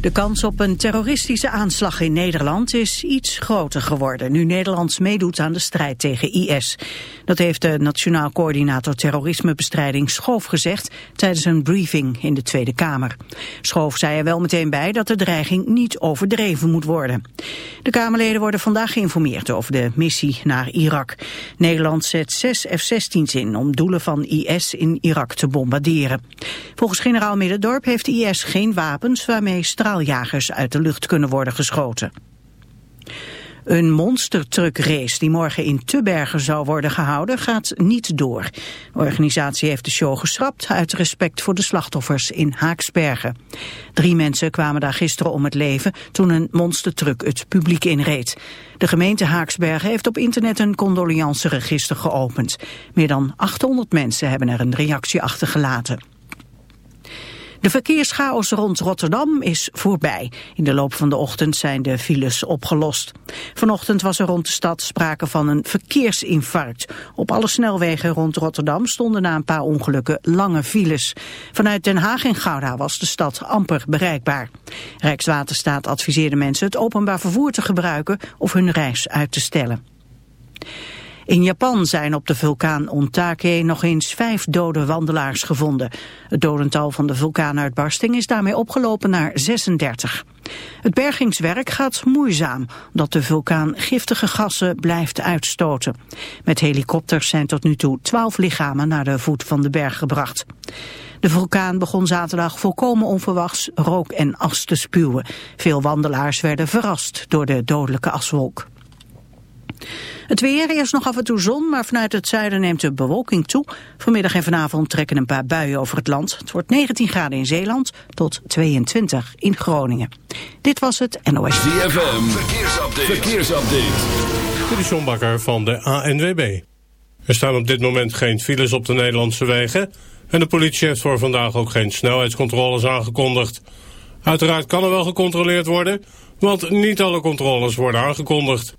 De kans op een terroristische aanslag in Nederland is iets groter geworden... nu Nederland meedoet aan de strijd tegen IS. Dat heeft de Nationaal Coördinator Terrorismebestrijding Schoof gezegd... tijdens een briefing in de Tweede Kamer. Schoof zei er wel meteen bij dat de dreiging niet overdreven moet worden. De Kamerleden worden vandaag geïnformeerd over de missie naar Irak. Nederland zet zes F-16's in om doelen van IS in Irak te bombarderen. Volgens generaal Middendorp heeft IS geen wapens waarmee straaljagers uit de lucht kunnen worden geschoten. Een monstertruckrace die morgen in Tubbergen zou worden gehouden gaat niet door. De organisatie heeft de show geschrapt uit respect voor de slachtoffers in Haaksbergen. Drie mensen kwamen daar gisteren om het leven toen een monstertruck het publiek inreed. De gemeente Haaksbergen heeft op internet een condoleanceregister geopend. Meer dan 800 mensen hebben er een reactie achtergelaten. De verkeerschaos rond Rotterdam is voorbij. In de loop van de ochtend zijn de files opgelost. Vanochtend was er rond de stad sprake van een verkeersinfarct. Op alle snelwegen rond Rotterdam stonden na een paar ongelukken lange files. Vanuit Den Haag en Gouda was de stad amper bereikbaar. Rijkswaterstaat adviseerde mensen het openbaar vervoer te gebruiken of hun reis uit te stellen. In Japan zijn op de vulkaan Ontake nog eens vijf dode wandelaars gevonden. Het dodental van de vulkaanuitbarsting is daarmee opgelopen naar 36. Het bergingswerk gaat moeizaam, omdat de vulkaan giftige gassen blijft uitstoten. Met helikopters zijn tot nu toe twaalf lichamen naar de voet van de berg gebracht. De vulkaan begon zaterdag volkomen onverwachts rook en as te spuwen. Veel wandelaars werden verrast door de dodelijke aswolk. Het weer, eerst nog af en toe zon, maar vanuit het zuiden neemt de bewolking toe. Vanmiddag en vanavond trekken een paar buien over het land. Het wordt 19 graden in Zeeland tot 22 in Groningen. Dit was het NOS. ZFM, verkeersupdate. verkeersupdate. Dit is John Bakker van de ANWB. Er staan op dit moment geen files op de Nederlandse wegen... en de politie heeft voor vandaag ook geen snelheidscontroles aangekondigd. Uiteraard kan er wel gecontroleerd worden, want niet alle controles worden aangekondigd.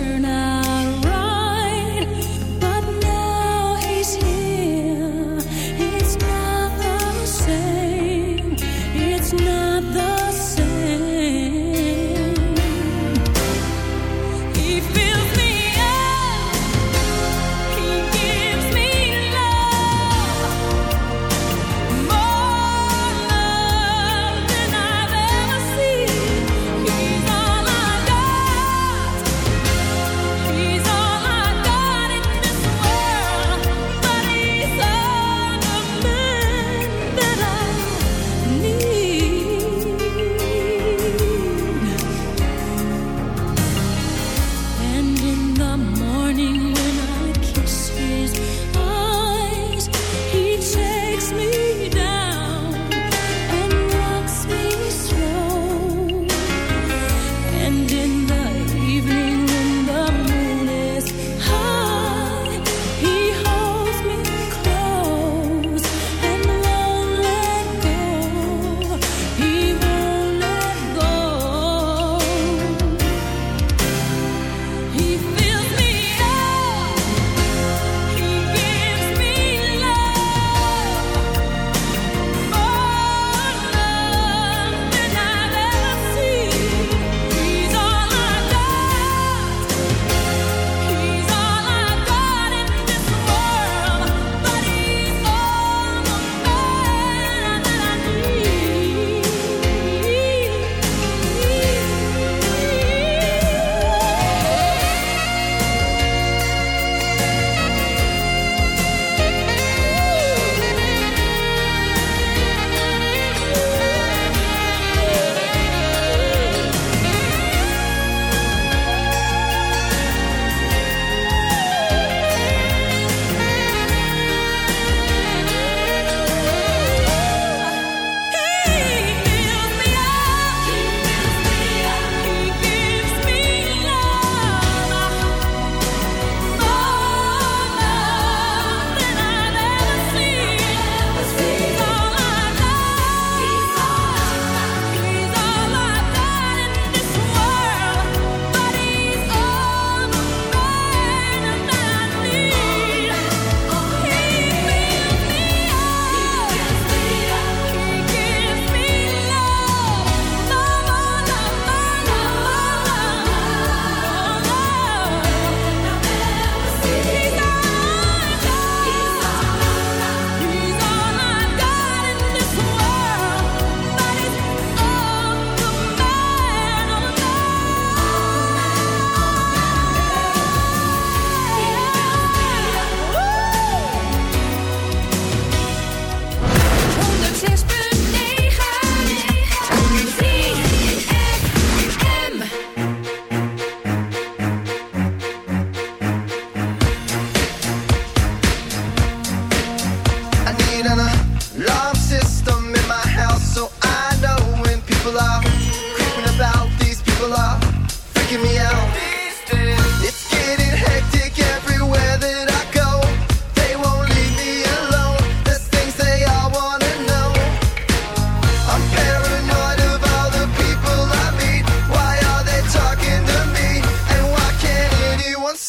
now.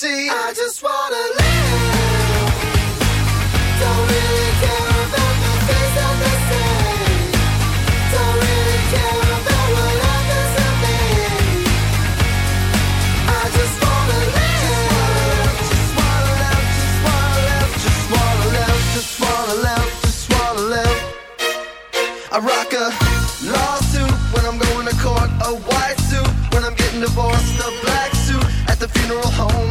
see. I just wanna live. Don't really care about the things that they say. Don't really care about what. I just wanna live. Just wanna live. Just wanna live. Just wanna live. Just wanna live. I rock a lawsuit when I'm going to court. A white suit when I'm getting divorced. A black suit at the funeral home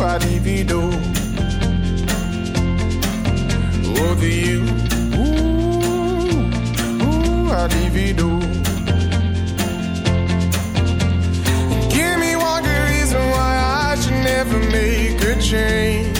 ooh, I'd leave you do. Over you, ooh, ooh, I'd leave you do. Give me one good reason why I should never make a change.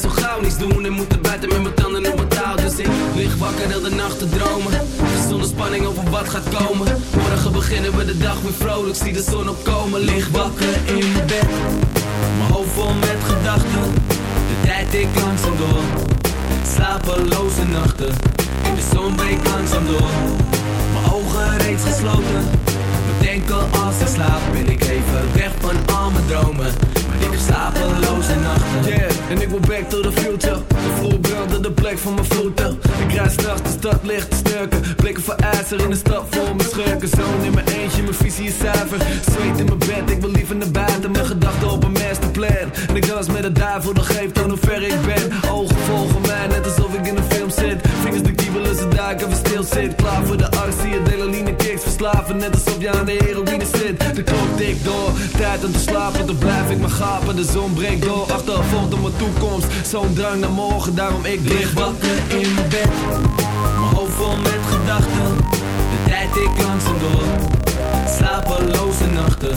Zo gauw, niets doen en moeten buiten met mijn tanden op mijn touw. Dus ik lig wakker heel de nacht te dromen. Zonder spanning over wat gaat komen. Morgen beginnen we de dag weer vrolijk, zie de zon opkomen. Lig wakker in bed, mijn hoofd vol met gedachten. De tijd ik langzaam door, slapeloze nachten. In de zon breekt langzaam door, mijn ogen reeds gesloten. Bedenken als ik slaap, ben ik even weg van al mijn dromen. Ik heb slapeloze nachten. Yeah, en ik wil back to the future. De vloer brandde de plek van mijn voeten. Ik rijd s'nachts de stad licht te snurken. Blikken voor ijzer in de stad voor mijn schurken. Zoon in mijn eentje, mijn visie is zuiver. Zweet in mijn bed, ik wil liever naar buiten. Mijn gedachten op een masterplan. En ik dans met de duivel, dat geeft aan hoe ver ik ben. Ogen volgen mij, net alsof ik in een film zit. Duiken, we stil zit. Klaar voor de arts, zie je delaline kicks verslaven. Net alsof je aan de heroïne zit. De klok tikt door, tijd om te slapen. Dan blijf ik maar gapen, de zon breekt door. Achtervolgd op mijn toekomst, zo'n drang naar morgen. Daarom ik lig wakker in mijn bed. Mijn hoofd vol met gedachten, de tijd ik langzaam door. Slapeloze nachten,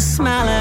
Smiling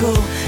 cool.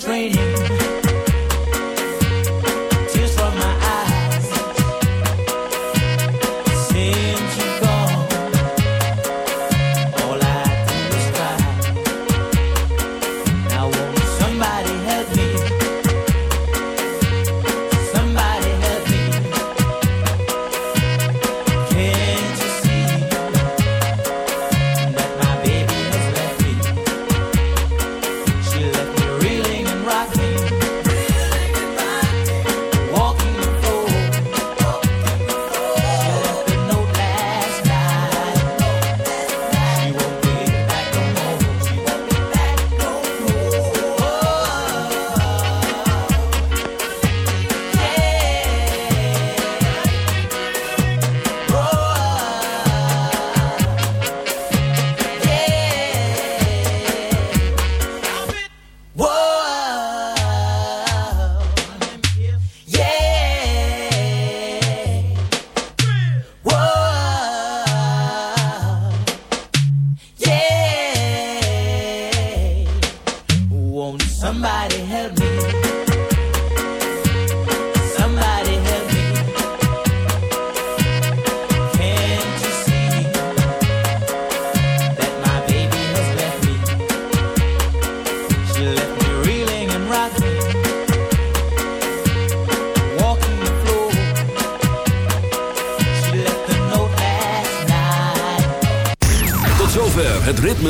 train